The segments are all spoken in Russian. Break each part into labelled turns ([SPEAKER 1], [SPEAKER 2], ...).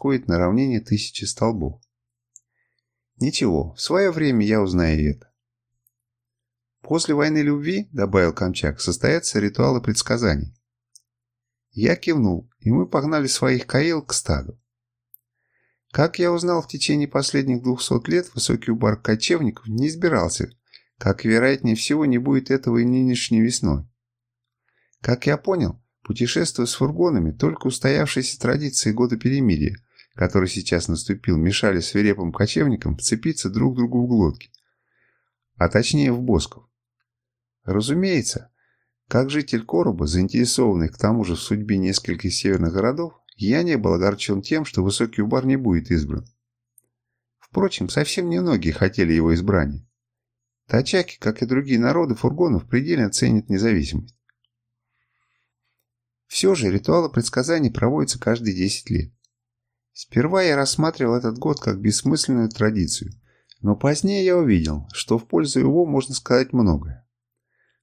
[SPEAKER 1] происходит на равнине тысячи столбов. Ничего, в свое время я узнаю это. После войны любви, добавил Камчак, состоятся ритуалы предсказаний. Я кивнул, и мы погнали своих каил к стаду. Как я узнал, в течение последних двухсот лет высокий убар кочевников не избирался, как вероятнее всего не будет этого и нынешней весной. Как я понял, путешествуя с фургонами, только устоявшиеся традиции года перемирия, который сейчас наступил, мешали свирепым кочевникам вцепиться друг другу в глотки, а точнее в босков. Разумеется, как житель Короба, заинтересованный к тому же в судьбе нескольких северных городов, я не был огорчен тем, что высокий убар не будет избран. Впрочем, совсем немногие хотели его избрания. Тачаки, как и другие народы фургонов, предельно ценят независимость. Все же ритуалы предсказаний проводятся каждые 10 лет. Сперва я рассматривал этот год как бессмысленную традицию, но позднее я увидел, что в пользу его можно сказать многое.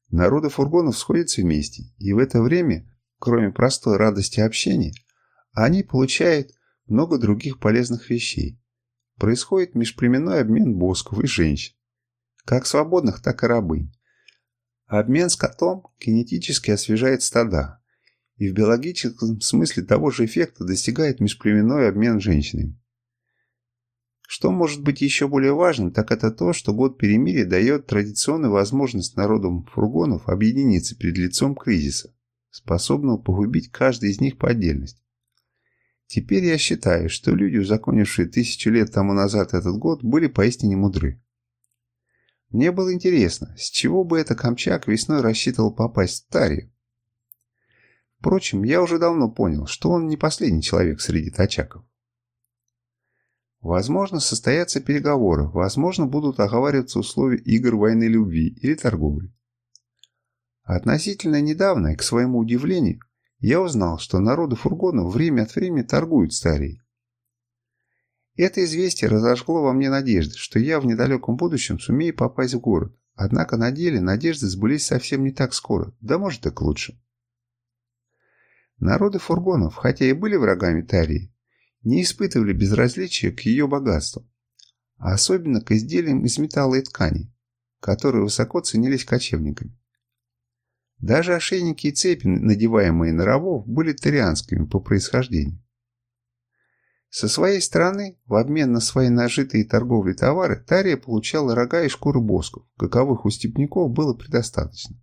[SPEAKER 1] Народы фургонов сходятся вместе, и в это время, кроме простой радости общения, они получают много других полезных вещей. Происходит межплеменной обмен босков и женщин, как свободных, так и рабынь. Обмен с котом кинетически освежает стада, и в биологическом смысле того же эффекта достигает межплеменной обмен женщинами. Что может быть еще более важным, так это то, что год перемирия дает традиционную возможность народам фургонов объединиться перед лицом кризиса, способного погубить каждый из них по отдельности. Теперь я считаю, что люди, узаконившие тысячу лет тому назад этот год, были поистине мудры. Мне было интересно, с чего бы это Камчак весной рассчитывал попасть в Тарию. Впрочем, я уже давно понял, что он не последний человек среди тачаков. Возможно, состоятся переговоры, возможно, будут оговариваться условия игр войны любви или торговли. Относительно недавно, к своему удивлению, я узнал, что народы фургонов время от времени торгуют старей. Это известие разожгло во мне надежды, что я в недалеком будущем сумею попасть в город. Однако на деле надежды сбылись совсем не так скоро, да может и к лучшему. Народы фургонов, хотя и были врагами Тарии, не испытывали безразличия к ее богатству, а особенно к изделиям из металла и ткани, которые высоко ценились кочевниками. Даже ошейники и цепи, надеваемые на рабов, были тарианскими по происхождению. Со своей стороны, в обмен на свои нажитые торговли товары, Тария получала рога и шкуры босков, каковых у степняков было предостаточно.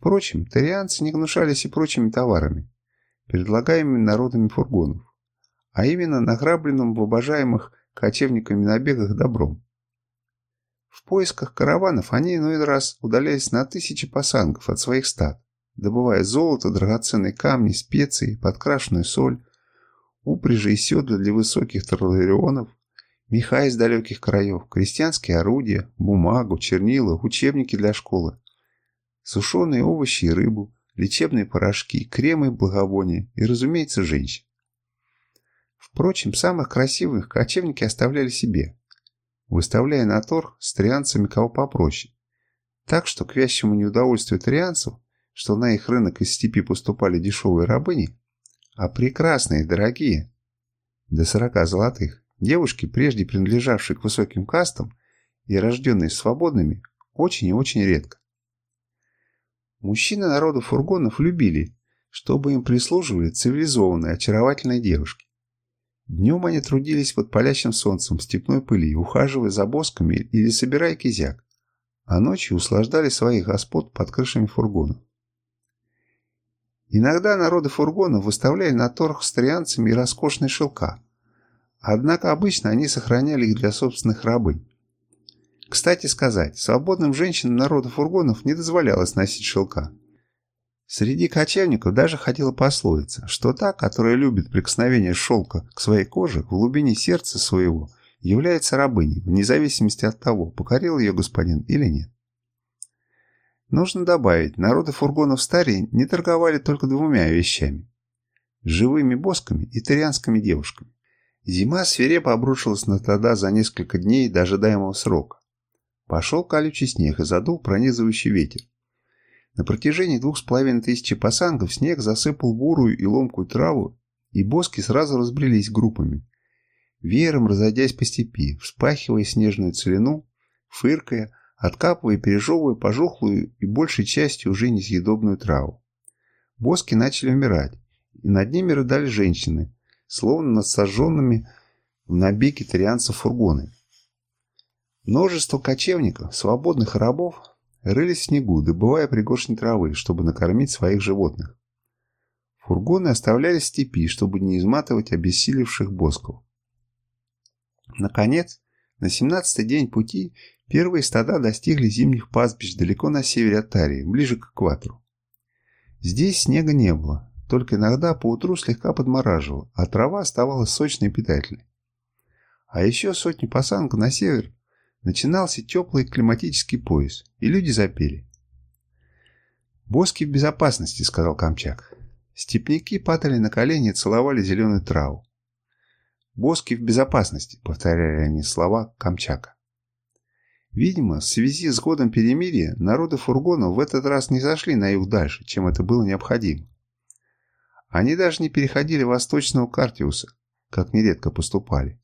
[SPEAKER 1] Впрочем, тарианцы не гнушались и прочими товарами, предлагаемыми народами фургонов, а именно награбленным в обожаемых кочевниками набегах добром. В поисках караванов они иной раз удалялись на тысячи пасангов от своих стад, добывая золото, драгоценные камни, специи, подкрашенную соль, упряжи и седла для высоких тарларионов, меха из далеких краев, крестьянские орудия, бумагу, чернила, учебники для школы, сушеные овощи и рыбу, лечебные порошки, кремы благовония и, разумеется, женщин. Впрочем, самых красивых кочевники оставляли себе, выставляя на торг с трианцами кого попроще. Так что, к вящему неудовольствию трианцев, что на их рынок из степи поступали дешевые рабыни, а прекрасные, дорогие, до сорока золотых, девушки, прежде принадлежавшие к высоким кастам и рожденные свободными, очень и очень редко. Мужчины народу фургонов любили, чтобы им прислуживали цивилизованные, очаровательные девушки. Днем они трудились под палящим солнцем степной пыли, ухаживая за босками или собирая кизяк, а ночью услаждали своих господ под крышами фургонов. Иногда народы фургонов выставляли на торг с трианцами и роскошные шелка, однако обычно они сохраняли их для собственных рабынь. Кстати сказать, свободным женщинам народа фургонов не дозволялось носить шелка. Среди кочевников даже ходила пословица, что та, которая любит прикосновение шелка к своей коже, в глубине сердца своего является рабыней, вне зависимости от того, покорил ее господин или нет. Нужно добавить, народы фургонов старей не торговали только двумя вещами – живыми босками и тарианскими девушками. Зима свирепо обрушилась на тогда за несколько дней до ожидаемого срока. Пошел колючий снег и задул пронизывающий ветер. На протяжении двух с половиной тысячи пасангов снег засыпал бурую и ломкую траву и боски сразу разбрелись группами, веером разойдясь по степи, вспахивая снежную целину, фыркая, откапывая пережевывая пожухлую и большей частью уже несъедобную траву. Боски начали умирать, и над ними рыдали женщины, словно над сожженными в набеге тарианцев фургонами. Множество кочевников, свободных рабов, рылись в снегу, добывая пригоршни травы, чтобы накормить своих животных. Фургоны оставляли степи, чтобы не изматывать обессилевших босков. Наконец, на 17-й день пути первые стада достигли зимних пастбищ далеко на севере от Тарии, ближе к экватору. Здесь снега не было, только иногда поутру слегка подмораживало, а трава оставалась сочной и питательной. А еще сотни пасанок на север начинался теплый климатический пояс, и люди запели. «Боски в безопасности», — сказал Камчак. Степняки падали на колени и целовали зеленую траву. «Боски в безопасности», — повторяли они слова Камчака. Видимо, в связи с годом перемирия народы фургонов в этот раз не зашли на юг дальше, чем это было необходимо. Они даже не переходили восточного Картиуса, как нередко поступали.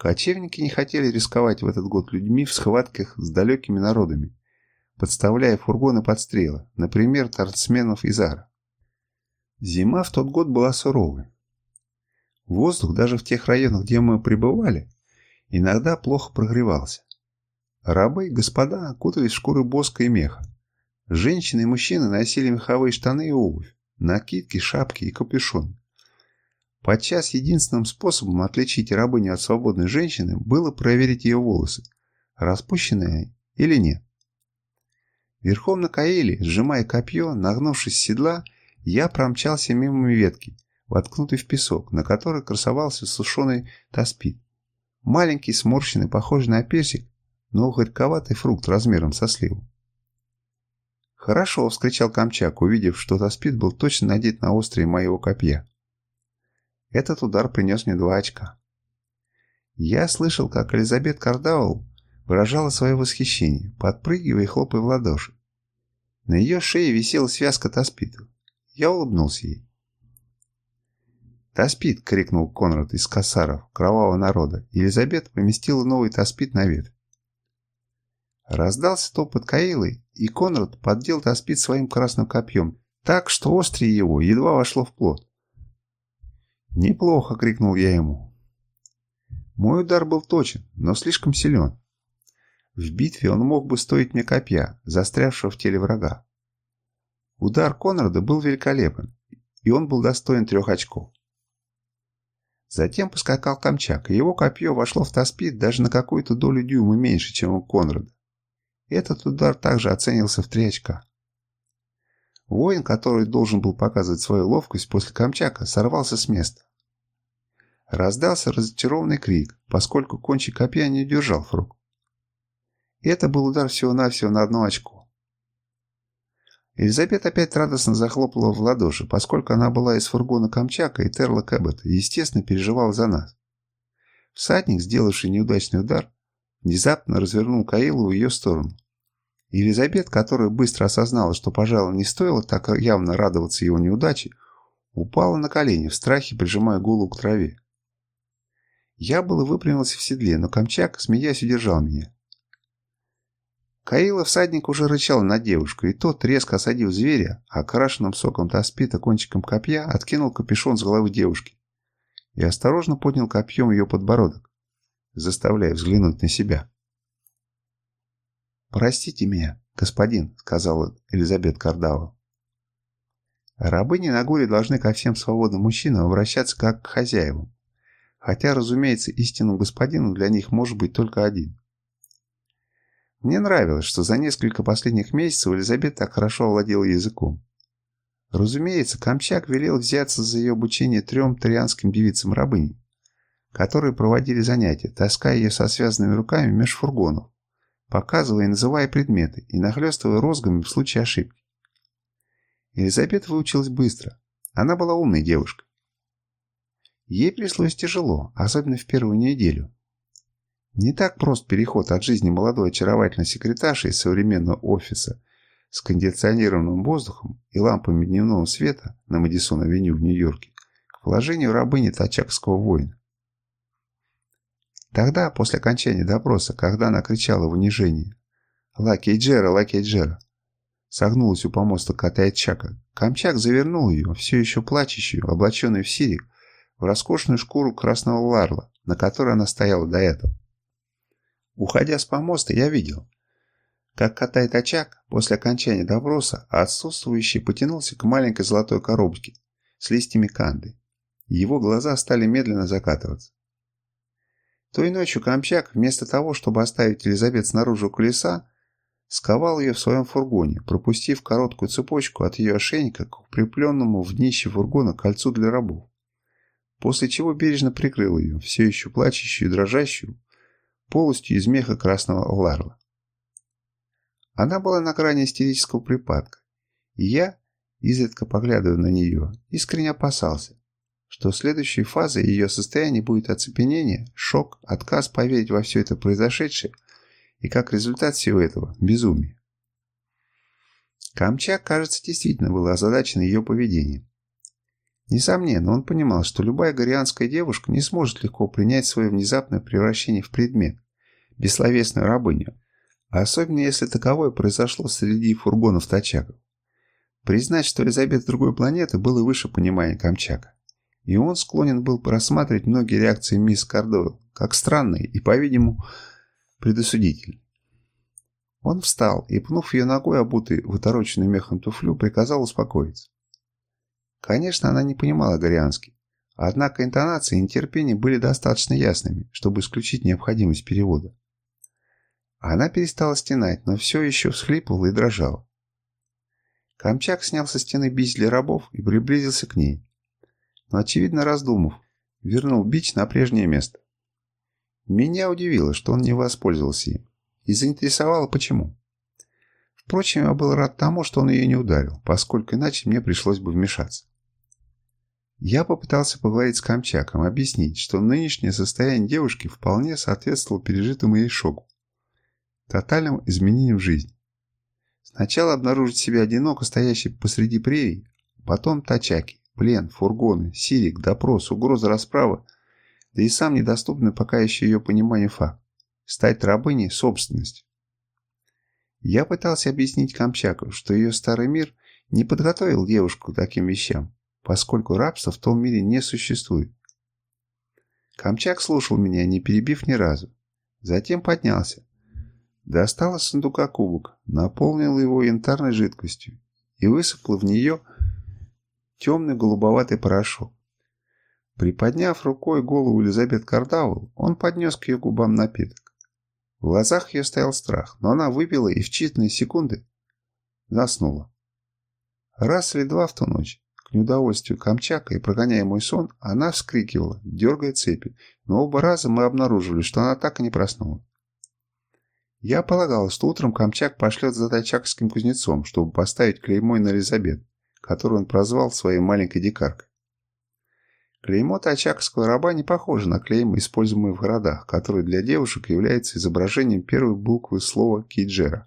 [SPEAKER 1] Кочевники не хотели рисковать в этот год людьми в схватках с далекими народами, подставляя фургоны под стрелы, например, торцменов из Ара. Зима в тот год была суровой. Воздух даже в тех районах, где мы пребывали, иногда плохо прогревался. Рабы и господа окутались в шкуры боска и меха. Женщины и мужчины носили меховые штаны и обувь, накидки, шапки и капюшон. Подчас единственным способом отличить рабыню от свободной женщины было проверить ее волосы, распущенные или нет. Верхом на Каэле, сжимая копье, нагнувшись с седла, я промчался мимо ветки, воткнутый в песок, на которой красовался сушеный таспид. Маленький, сморщенный, похожий на персик, но горьковатый фрукт размером со сливу. «Хорошо!» — вскричал Камчак, увидев, что таспид был точно надет на острие моего копья. Этот удар принес мне два очка. Я слышал, как Элизабет Кардауэлл выражала свое восхищение, подпрыгивая и хлопая в ладоши. На ее шее висела связка таспита. Я улыбнулся ей. «Таспит!» — крикнул Конрад из косаров, кровавого народа. Елизабет поместила новый таспит на ветвь. Раздался топот Каилы, и Конрад поддел таспит своим красным копьем, так что острие его едва вошло в плот. «Неплохо!» — крикнул я ему. Мой удар был точен, но слишком силен. В битве он мог бы стоить мне копья, застрявшего в теле врага. Удар Конрада был великолепен, и он был достоин трех очков. Затем поскакал Камчак, и его копье вошло в таспит даже на какую-то долю дюйма меньше, чем у Конрада. Этот удар также оценился в три очка. Воин, который должен был показывать свою ловкость после Камчака, сорвался с места. Раздался разочарованный крик, поскольку кончик копья не удержал фрук. Это был удар всего-навсего на одно очко. Елизабет опять радостно захлопала в ладоши, поскольку она была из фургона Камчака и Терла Кэббета естественно, переживала за нас. Всадник, сделавший неудачный удар, внезапно развернул Каилу в ее сторону. Елизабет, которая быстро осознала, что, пожалуй, не стоило так явно радоваться его неудаче, упала на колени, в страхе прижимая голову к траве. Я было выпрямился в седле, но Камчак, смеясь, удержал меня. Каила всадник уже рычал на девушку, и тот, резко осадив зверя, окрашенным соком таспита кончиком копья, откинул капюшон с головы девушки и осторожно поднял копьем ее подбородок, заставляя взглянуть на себя. «Простите меня, господин», — сказала Элизабет Кардава. Рабыни на горе должны ко всем свободным мужчинам обращаться как к хозяевам, хотя, разумеется, истинным господином для них может быть только один. Мне нравилось, что за несколько последних месяцев Элизабет так хорошо овладела языком. Разумеется, Камчак велел взяться за ее обучение трем тарианским девицам-рабыням, которые проводили занятия, таская ее со связанными руками меж фургонов, показывая и называя предметы, и нахлестывая розгами в случае ошибки. Елизабет выучилась быстро. Она была умной девушкой. Ей пришлось тяжело, особенно в первую неделю. Не так прост переход от жизни молодой очаровательной секретарши из современного офиса с кондиционированным воздухом и лампами дневного света на Мэдисон-авеню в Нью-Йорке к вложению рабыни тачакского воина. Тогда, после окончания допроса, когда она кричала в унижении «Лаки Джера, Лаки Джера!», согнулась у помоста Катайчака, Камчак завернул ее, все еще плачущую, облаченную в сирик, в роскошную шкуру красного ларла, на которой она стояла до этого. Уходя с помоста, я видел, как катает очаг после окончания допроса, отсутствующий потянулся к маленькой золотой коробочке с листьями канды. Его глаза стали медленно закатываться. Той ночью Камчак, вместо того, чтобы оставить Елизабет снаружи у колеса, сковал ее в своем фургоне, пропустив короткую цепочку от ее ошейника к припленному в днище фургона кольцу для рабов. После чего бережно прикрыл ее, все еще плачущую и дрожащую, полностью из меха красного ларла. Она была на грани истерического припадка, и я, изредка поглядывая на нее, искренне опасался, что следующей фазой ее состояния будет оцепенение, шок, отказ поверить во все это произошедшее – и как результат всего этого – безумие. Камчак, кажется, действительно был озадачен ее поведением. Несомненно, он понимал, что любая горианская девушка не сможет легко принять свое внезапное превращение в предмет, бессловесную рабыню, особенно если таковое произошло среди фургонов тачаков. Признать, что Элизабет другой планеты, было выше понимания Камчака. И он склонен был рассматривать многие реакции мисс Кардойл как странные и, по-видимому, предосудительный. Он встал и, пнув ее ногой, обутый в отороченную мехом туфлю, приказал успокоиться. Конечно, она не понимала горианский, однако интонации и нетерпение были достаточно ясными, чтобы исключить необходимость перевода. Она перестала стенать, но все еще всхлипывала и дрожала. Камчак снял со стены для рабов и приблизился к ней. Но, очевидно раздумав, вернул бич на прежнее место. Меня удивило, что он не воспользовался им. И заинтересовало, почему. Впрочем, я был рад тому, что он ее не ударил, поскольку иначе мне пришлось бы вмешаться. Я попытался поговорить с Камчаком, объяснить, что нынешнее состояние девушки вполне соответствовало пережитому ей шоку. Тотальным изменениям в жизни. Сначала обнаружить себя одиноко стоящей посреди прерий, потом тачаки, плен, фургоны, сирик, допрос, угроза расправы – да и сам недоступный пока еще ее пониманию факт. Стать рабыней – собственность. Я пытался объяснить Камчаку, что ее старый мир не подготовил девушку к таким вещам, поскольку рабства в том мире не существует. Камчак слушал меня, не перебив ни разу. Затем поднялся. Достал из сундука кубок, наполнил его янтарной жидкостью и высыпал в нее темный голубоватый порошок. Приподняв рукой голову Элизабет Кардауэлл, он поднес к ее губам напиток. В глазах ее стоял страх, но она выпила и в считанные секунды заснула. Раз или два в ту ночь, к неудовольствию Камчака и прогоняя мой сон, она вскрикивала, дергая цепи, но оба раза мы обнаружили, что она так и не проснулась. Я полагал, что утром Камчак пошлет за тайчакским кузнецом, чтобы поставить клеймо на Элизабет, которую он прозвал своей маленькой дикаркой. Клеймо тачакского раба не похоже на клеймо, используемое в городах, который для девушек является изображением первой буквы слова «киджера».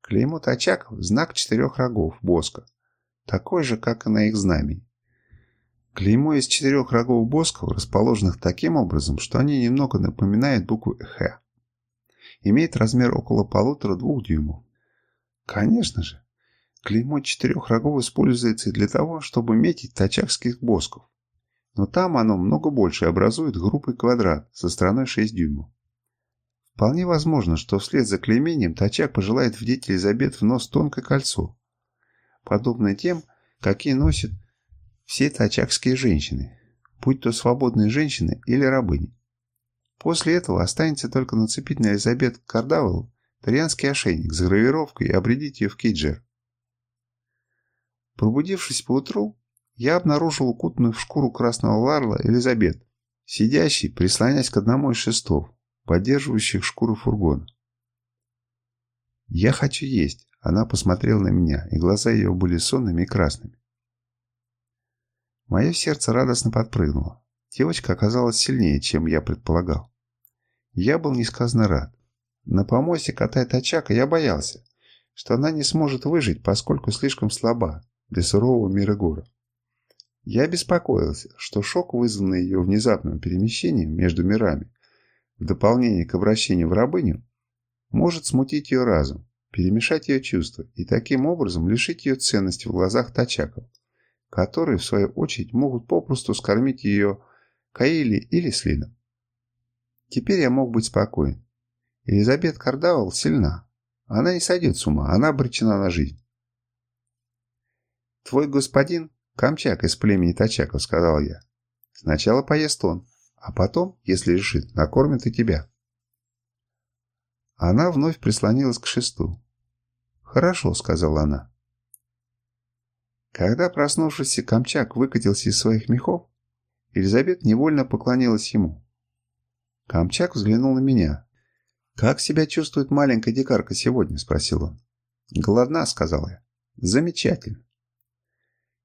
[SPEAKER 1] Клеймо тачаков – знак четырех рогов боска, такой же, как и на их знамени. Клеймо из четырех рогов босков, расположенных таким образом, что они немного напоминают букву «Х». Имеет размер около полутора-двух дюймов. Конечно же, клеймо четырех рогов используется и для того, чтобы метить тачакских босков но там оно много больше образует группой квадрат со стороной 6 дюймов. Вполне возможно, что вслед за клеймением Тачак пожелает вдеть Елизабет в нос тонкое кольцо, подобное тем, какие носят все тачакские женщины, будь то свободные женщины или рабыни. После этого останется только нацепить на Елизабет Кардавелл тарианский ошейник с гравировкой и обредить ее в кейджер. Пробудившись поутру, я обнаружил укутанную в шкуру красного ларла Элизабет, сидящей, прислонясь к одному из шестов, поддерживающих шкуру фургона. «Я хочу есть», — она посмотрела на меня, и глаза ее были сонными и красными. Мое сердце радостно подпрыгнуло. Девочка оказалась сильнее, чем я предполагал. Я был несказанно рад. На помосте катая тачака я боялся, что она не сможет выжить, поскольку слишком слаба для сурового мира гора. Я беспокоился, что шок, вызванный ее внезапным перемещением между мирами, в дополнение к обращению в рабыню, может смутить ее разум, перемешать ее чувства и таким образом лишить ее ценности в глазах тачаков, которые, в свою очередь, могут попросту скормить ее Каили или Слином. Теперь я мог быть спокоен. Елизабет Кардавал сильна. Она не сойдет с ума, она обречена на жизнь. «Твой господин – Камчак из племени Тачаков», – сказал я. «Сначала поест он, а потом, если решит, накормит и тебя». Она вновь прислонилась к шесту. «Хорошо», – сказала она. Когда проснувшийся Камчак выкатился из своих мехов, Елизабет невольно поклонилась ему. Камчак взглянул на меня. «Как себя чувствует маленькая дикарка сегодня?» – спросил он. «Голодна», – сказал я. «Замечательно».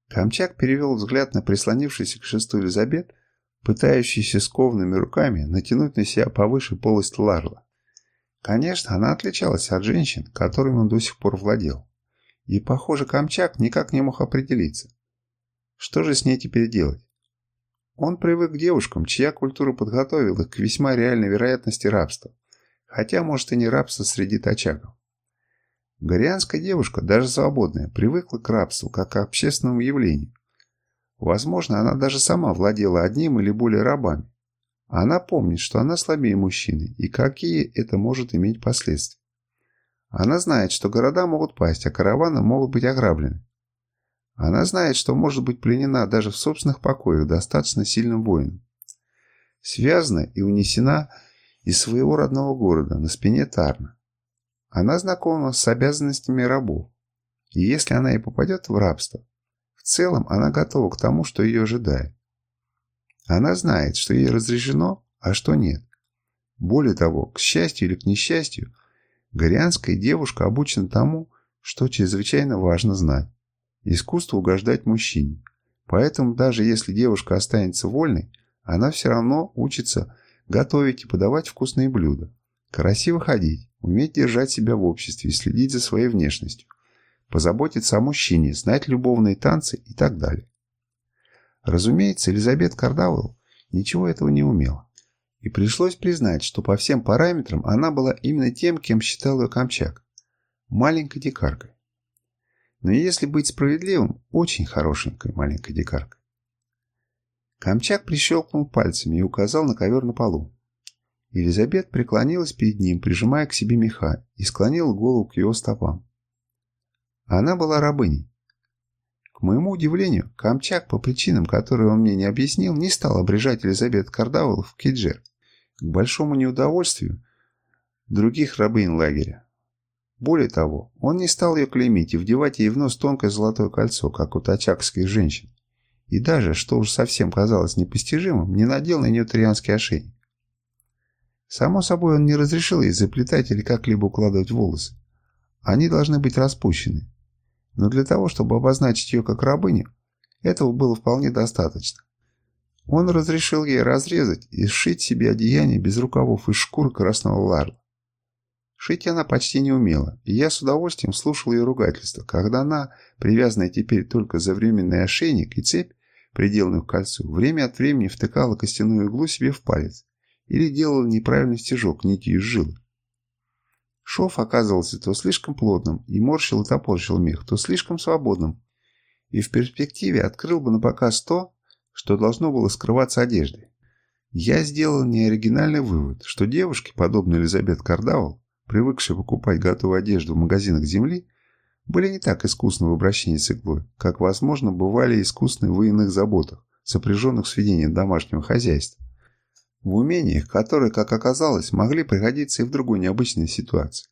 [SPEAKER 1] Камчак перевел взгляд на прислонившийся к шесту Элизабет, пытающийся скованными руками натянуть на себя повыше полость ларла. Конечно, она отличалась от женщин, которыми он до сих пор владел. И, похоже, Камчак никак не мог определиться. Что же с ней теперь делать? Он привык к девушкам, чья культура подготовила их к весьма реальной вероятности рабства. Хотя, может, и не рабство среди тачаков. Горианская девушка, даже свободная, привыкла к рабству как к общественному явлению. Возможно, она даже сама владела одним или более рабами. Она помнит, что она слабее мужчины и какие это может иметь последствия. Она знает, что города могут пасть, а караваны могут быть ограблены. Она знает, что может быть пленена даже в собственных покоях достаточно сильным воином. Связана и унесена из своего родного города на спине Тарна. Она знакома с обязанностями рабов. И если она и попадет в рабство, в целом она готова к тому, что ее ожидает. Она знает, что ей разрешено, а что нет. Более того, к счастью или к несчастью, горианская девушка обучена тому, что чрезвычайно важно знать. Искусство угождать мужчине. Поэтому даже если девушка останется вольной, она все равно учится готовить и подавать вкусные блюда, красиво ходить, уметь держать себя в обществе и следить за своей внешностью, позаботиться о мужчине, знать любовные танцы и так далее. Разумеется, Элизабет Кардауэлл ничего этого не умела. И пришлось признать, что по всем параметрам она была именно тем, кем считал ее Камчак – маленькой дикаркой. Но если быть справедливым, очень хорошенькой маленькой дикаркой. Камчак прищелкнул пальцами и указал на ковер на полу. Елизабет преклонилась перед ним, прижимая к себе меха, и склонила голову к его стопам. Она была рабыней. К моему удивлению, Камчак, по причинам, которые он мне не объяснил, не стал обрежать Елизабет Кардавл в Киджер, к большому неудовольствию других рабынь лагеря. Более того, он не стал ее клеймить и вдевать ей в нос тонкое золотое кольцо, как у тачакских женщин. И даже, что уж совсем казалось непостижимым, не надел на нее трианский ошейник. Само собой, он не разрешил ей заплетать или как-либо укладывать волосы. Они должны быть распущены. Но для того, чтобы обозначить ее как рабыню, этого было вполне достаточно. Он разрешил ей разрезать и сшить себе одеяние без рукавов из шкуры красного ларла. Шить она почти не умела, и я с удовольствием слушал ее ругательство, когда она, привязанная теперь только за временный ошейник и цепь, приделанную к кольцу, время от времени втыкала костяную иглу себе в палец или делала неправильный стежок нитью из жилы. Шов оказывался то слишком плотным и морщил и топорщил мех, то слишком свободным, и в перспективе открыл бы на показ то, что должно было скрываться одеждой. Я сделал неоригинальный вывод, что девушки, подобные Элизабет Кардавал, привыкшие покупать готовую одежду в магазинах земли, были не так искусны в обращении с иглой, как, возможно, бывали искусны в военных заботах, сопряженных с ведением домашнего хозяйства в умениях, которые, как оказалось, могли пригодиться и в другой необычной ситуации.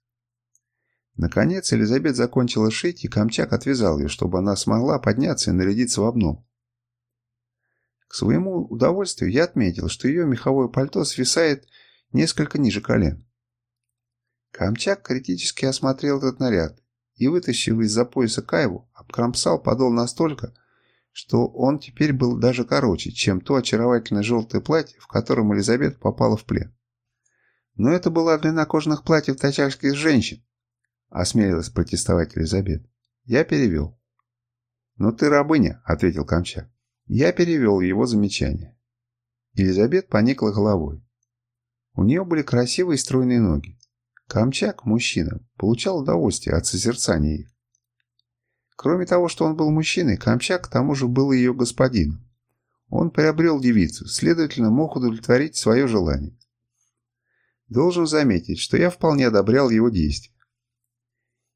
[SPEAKER 1] Наконец Елизабет закончила шить, и Камчак отвязал ее, чтобы она смогла подняться и нарядиться в обном. К своему удовольствию я отметил, что ее меховое пальто свисает несколько ниже колен. Камчак критически осмотрел этот наряд и, вытащив из-за пояса кайву, обкромсал подол настолько, что он теперь был даже короче, чем то очаровательное желтое платье, в котором Элизабет попала в плен. Но это была длина кожаных платьев тачальских женщин, осмелилась протестовать Элизабет. Я перевел. «Ну ты рабыня», — ответил Камчак. Я перевел его замечание. Елизабет поникла головой. У нее были красивые стройные ноги. Камчак, мужчина, получал удовольствие от созерцания их. Кроме того, что он был мужчиной, Камчак к тому же был ее господином. Он приобрел девицу, следовательно, мог удовлетворить свое желание. Должен заметить, что я вполне одобрял его действия.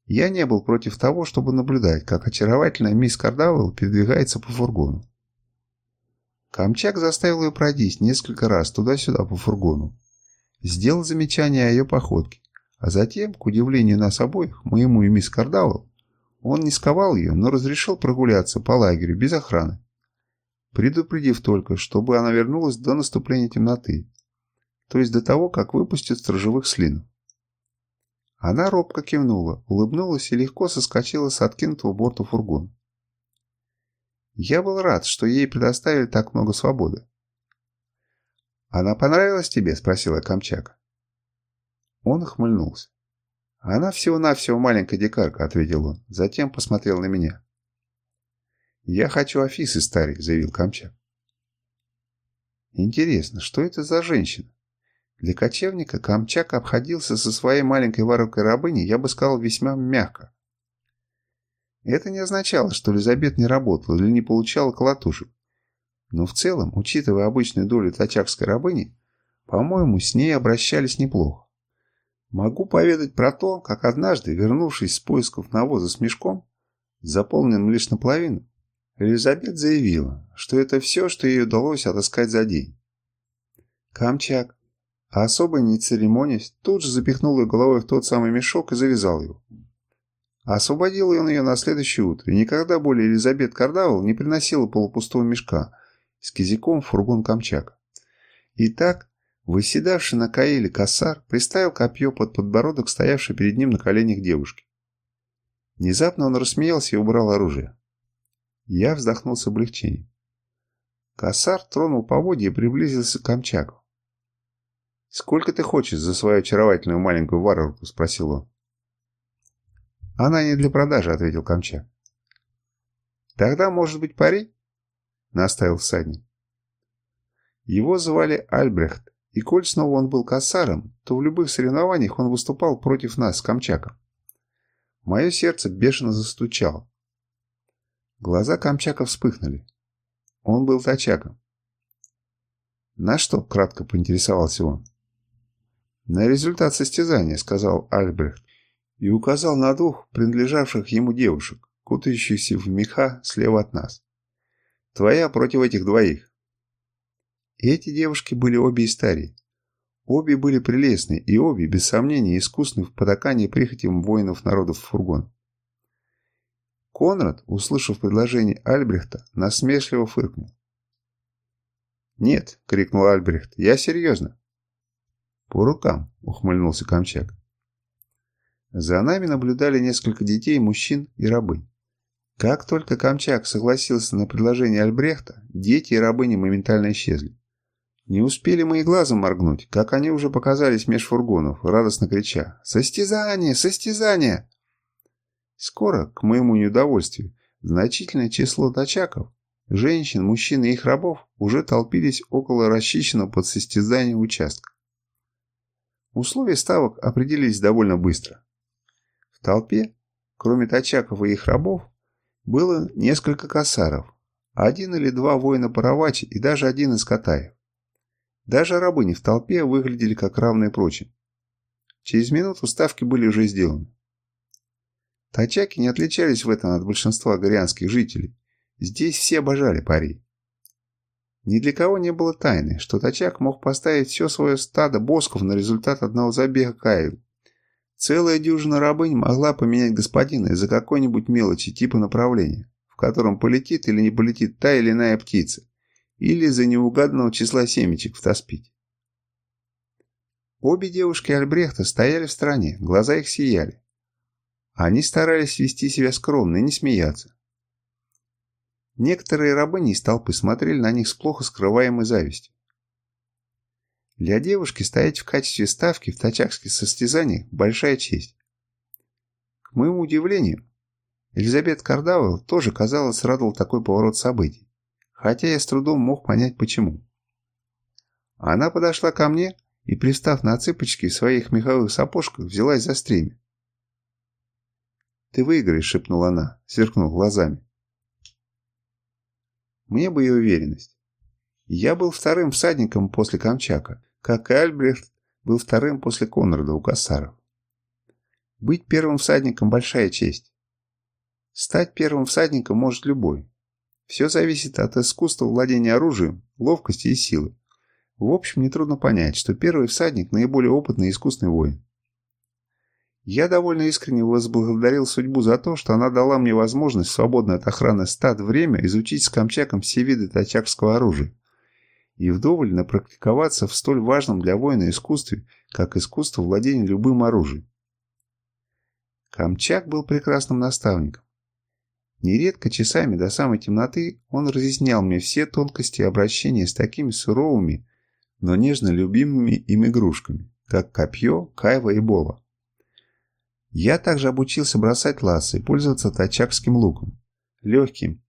[SPEAKER 1] Я не был против того, чтобы наблюдать, как очаровательная мисс Кардавелл передвигается по фургону. Камчак заставил ее пройти несколько раз туда-сюда по фургону. Сделал замечание о ее походке, а затем, к удивлению нас обоих, моему и мисс Кардавелл, он не сковал ее, но разрешил прогуляться по лагерю без охраны, предупредив только, чтобы она вернулась до наступления темноты, то есть до того, как выпустят сторожевых слинов. Она робко кивнула, улыбнулась и легко соскочила с откинутого борта фургона. Я был рад, что ей предоставили так много свободы. «Она понравилась тебе?» – спросила Камчака. Он ухмыльнулся. «Она всего-навсего маленькая дикарка», – ответил он. Затем посмотрел на меня. «Я хочу Афисы, старик», – заявил Камчак. «Интересно, что это за женщина?» Для кочевника Камчак обходился со своей маленькой воровкой рабыней, я бы сказал, весьма мягко. Это не означало, что Элизабет не работала или не получала колотушек. Но в целом, учитывая обычную долю тачакской рабыни, по-моему, с ней обращались неплохо. Могу поведать про то, как однажды, вернувшись с поисков навоза с мешком, заполненным лишь наполовину, Элизабет заявила, что это все, что ей удалось отыскать за день. Камчак, особо не церемонясь, тут же запихнул ее головой в тот самый мешок и завязал его. Освободил он ее на следующее утро, и никогда более Елизабет Кардавл не приносила полупустого мешка с кизиком в фургон Камчак. Итак, выседавший на каиле косар приставил копье под подбородок стоявшей перед ним на коленях девушки. Внезапно он рассмеялся и убрал оружие. Я вздохнул с облегчением. Косар тронул поводья и приблизился к Камчаку. «Сколько ты хочешь за свою очаровательную маленькую варварку?» – спросил он. «Она не для продажи», – ответил Камчак. «Тогда, может быть, пари?» – наставил всадник. Его звали Альбрехт, и коль снова он был косаром, то в любых соревнованиях он выступал против нас с Камчаком. Мое сердце бешено застучало. Глаза Камчака вспыхнули. Он был тачаком. «На что?» – кратко поинтересовался он. «На результат состязания», — сказал Альбрехт и указал на двух принадлежавших ему девушек, кутающихся в меха слева от нас. «Твоя против этих двоих». Эти девушки были обе из старей. Обе были прелестны, и обе, без сомнения, искусны в потакании прихотям воинов народов фургон. Конрад, услышав предложение Альбрехта, насмешливо фыркнул. «Нет!» — крикнул Альбрехт. «Я серьезно. «По рукам», — ухмыльнулся Камчак. За нами наблюдали несколько детей, мужчин и рабынь. Как только Камчак согласился на предложение Альбрехта, дети и рабыни моментально исчезли. Не успели мы и глазом моргнуть, как они уже показались меж фургонов, радостно крича «Состязание! Состязание!». Скоро, к моему неудовольствию, значительное число тачаков, женщин, мужчин и их рабов уже толпились около расчищенного под состязание участка. Условия ставок определились довольно быстро. В толпе, кроме тачаков и их рабов, было несколько косаров, один или два воина Паравачи и даже один из Катаев. Даже рабыни в толпе выглядели как равные прочим. Через минуту ставки были уже сделаны. Тачаки не отличались в этом от большинства горианских жителей. Здесь все обожали пари. Ни для кого не было тайны, что Тачак мог поставить все свое стадо босков на результат одного забега Кайл. Целая дюжина рабынь могла поменять господина из-за какой-нибудь мелочи типа направления, в котором полетит или не полетит та или иная птица, или из-за неугаданного числа семечек в таспите. Обе девушки Альбрехта стояли в стороне, глаза их сияли. Они старались вести себя скромно и не смеяться. Некоторые рабыни из толпы смотрели на них с плохо скрываемой завистью. Для девушки стоять в качестве ставки в тачакских состязаниях – большая честь. К моему удивлению, Элизабет Кардауэлл тоже, казалось, радовал такой поворот событий, хотя я с трудом мог понять почему. Она подошла ко мне и, пристав на цыпочки своих меховых сапожках, взялась за стремя. «Ты выиграешь», — шепнула она, сверкнув глазами. Мне бы ее уверенность. Я был вторым всадником после Камчака, как и Альбрехт был вторым после Конрада у Кассаров. Быть первым всадником – большая честь. Стать первым всадником может любой. Все зависит от искусства владения оружием, ловкости и силы. В общем, нетрудно понять, что первый всадник – наиболее опытный и искусный воин. Я довольно искренне возблагодарил судьбу за то, что она дала мне возможность свободно от охраны стад время изучить с Камчаком все виды тачакского оружия и вдоволь напрактиковаться в столь важном для воина искусстве, как искусство владения любым оружием. Камчак был прекрасным наставником. Нередко часами до самой темноты он разъяснял мне все тонкости обращения с такими суровыми, но нежно любимыми им игрушками, как копье, кайва и бола. Я также обучился бросать лассы и пользоваться тачакским луком. Легким,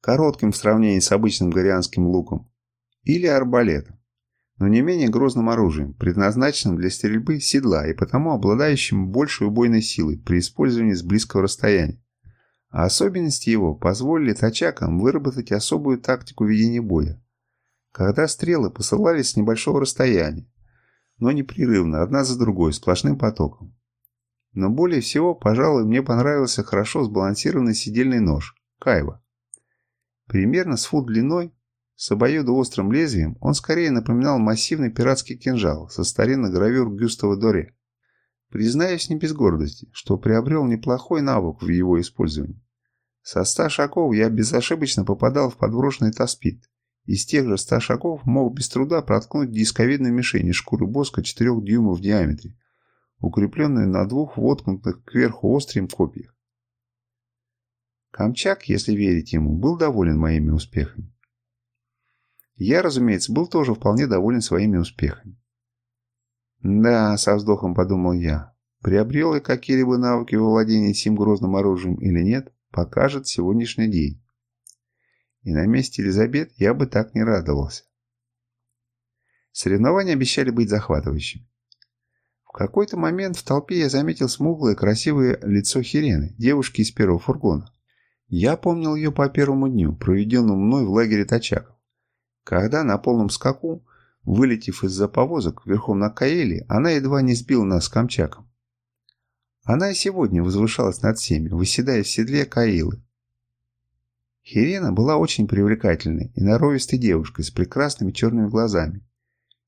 [SPEAKER 1] коротким в сравнении с обычным горианским луком. Или арбалетом. Но не менее грозным оружием, предназначенным для стрельбы седла и потому обладающим большей убойной силой при использовании с близкого расстояния. А особенности его позволили тачакам выработать особую тактику ведения боя, когда стрелы посылались с небольшого расстояния, но непрерывно, одна за другой, сплошным потоком. Но более всего, пожалуй, мне понравился хорошо сбалансированный сидельный нож – кайва. Примерно с фут длиной, с обоюдоострым лезвием, он скорее напоминал массивный пиратский кинжал со старинных гравюр Гюстава Доре. Признаюсь не без гордости, что приобрел неплохой навык в его использовании. Со ста шагов я безошибочно попадал в подброшенный таспит, из тех же ста шагов мог без труда проткнуть дисковидную мишень из шкуры боска 4 дюймов в диаметре, укрепленную на двух воткнутых кверху острым копьях. Камчак, если верить ему, был доволен моими успехами. Я, разумеется, был тоже вполне доволен своими успехами. Да, со вздохом подумал я, приобрел я какие-либо навыки во владении сим грозным оружием или нет, покажет сегодняшний день. И на месте Елизабет я бы так не радовался. Соревнования обещали быть захватывающими. В какой-то момент в толпе я заметил смуглое красивое лицо Хирены, девушки из первого фургона. Я помнил ее по первому дню, проведенному мной в лагере Тачаков. Когда на полном скаку, вылетев из-за повозок верхом на Каэле, она едва не сбила нас с Камчаком. Она и сегодня возвышалась над всеми, выседая в седле Каилы. Хирена была очень привлекательной и норовистой девушкой с прекрасными черными глазами,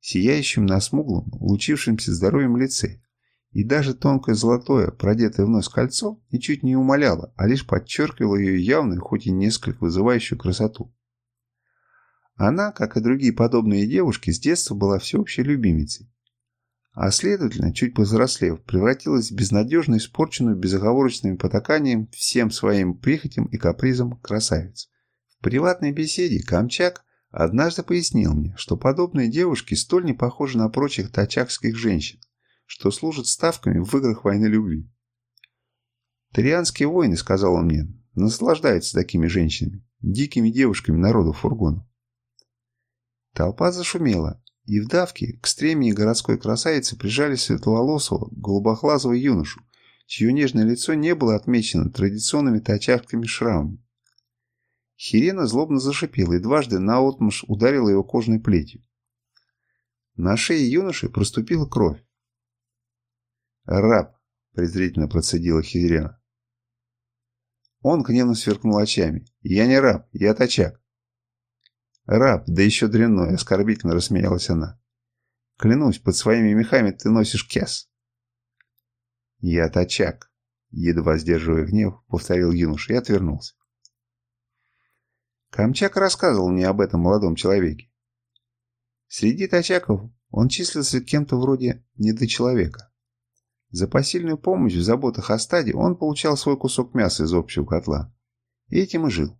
[SPEAKER 1] сияющим на смуглом, лучившемся здоровьем лице, и даже тонкое золотое, продетое в нос кольцо, ничуть не умаляло, а лишь подчеркивало ее явную, хоть и несколько вызывающую красоту. Она, как и другие подобные девушки, с детства была всеобщей любимицей. А следовательно, чуть повзрослев, превратилась в безнадежно испорченную безоговорочным потаканием всем своим прихотям и капризам красавицу. В приватной беседе Камчак Однажды пояснил мне, что подобные девушки столь не похожи на прочих тачакских женщин, что служат ставками в играх войны любви. «Тарианские воины, — сказал он мне, — наслаждаются такими женщинами, дикими девушками народу фургона». Толпа зашумела, и в давке к стремени городской красавицы прижали светловолосого, голубоглазого юношу, чье нежное лицо не было отмечено традиционными тачакскими шрамами. Хирена злобно зашипела и дважды наотмашь ударила его кожной плетью. На шее юноши проступила кровь. «Раб!» – презрительно процедила Хирена. Он гневно сверкнул очами. «Я не раб, я тачак». «Раб, да еще дрянной!» – оскорбительно рассмеялась она. «Клянусь, под своими мехами ты носишь кес». «Я тачак», – едва сдерживая гнев, повторил юноша и отвернулся. Камчак рассказывал мне об этом молодом человеке. Среди тачаков он числился кем-то вроде недочеловека. За посильную помощь в заботах о стаде он получал свой кусок мяса из общего котла. И этим и жил.